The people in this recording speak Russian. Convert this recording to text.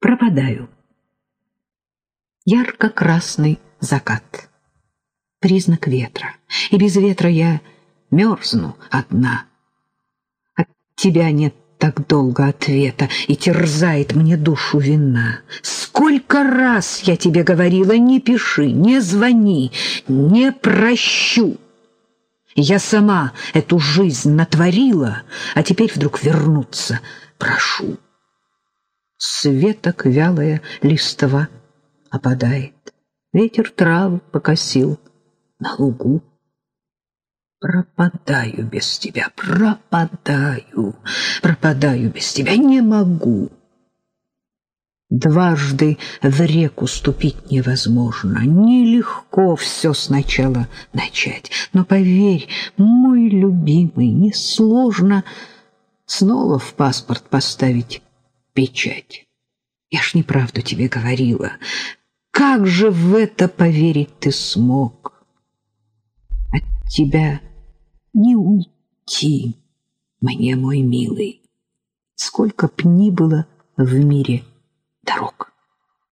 пропадаю. Ярко-красный закат. Признак ветра. И без ветра я мерзну одна. От тебя нет так долго ответа, и терзает мне душу вина. Сколько раз я тебе говорила, не пиши, не звони, не прощу. Я сама эту жизнь натворила, а теперь вдруг вернуться прошу. Светок вялая листва опадает, ветер травы покосил на лугу. Пропадаю без тебя, пропадаю, пропадаю без тебя, не могу. Дважды в реку ступить невозможно, нелегко все сначала начать. Но поверь, мой любимый, несложно снова в паспорт поставить печать. Я ж неправду тебе говорила. Как же в это поверить ты смог? От тебя не уйти мне, мой милый, сколько б ни было в мире дорог.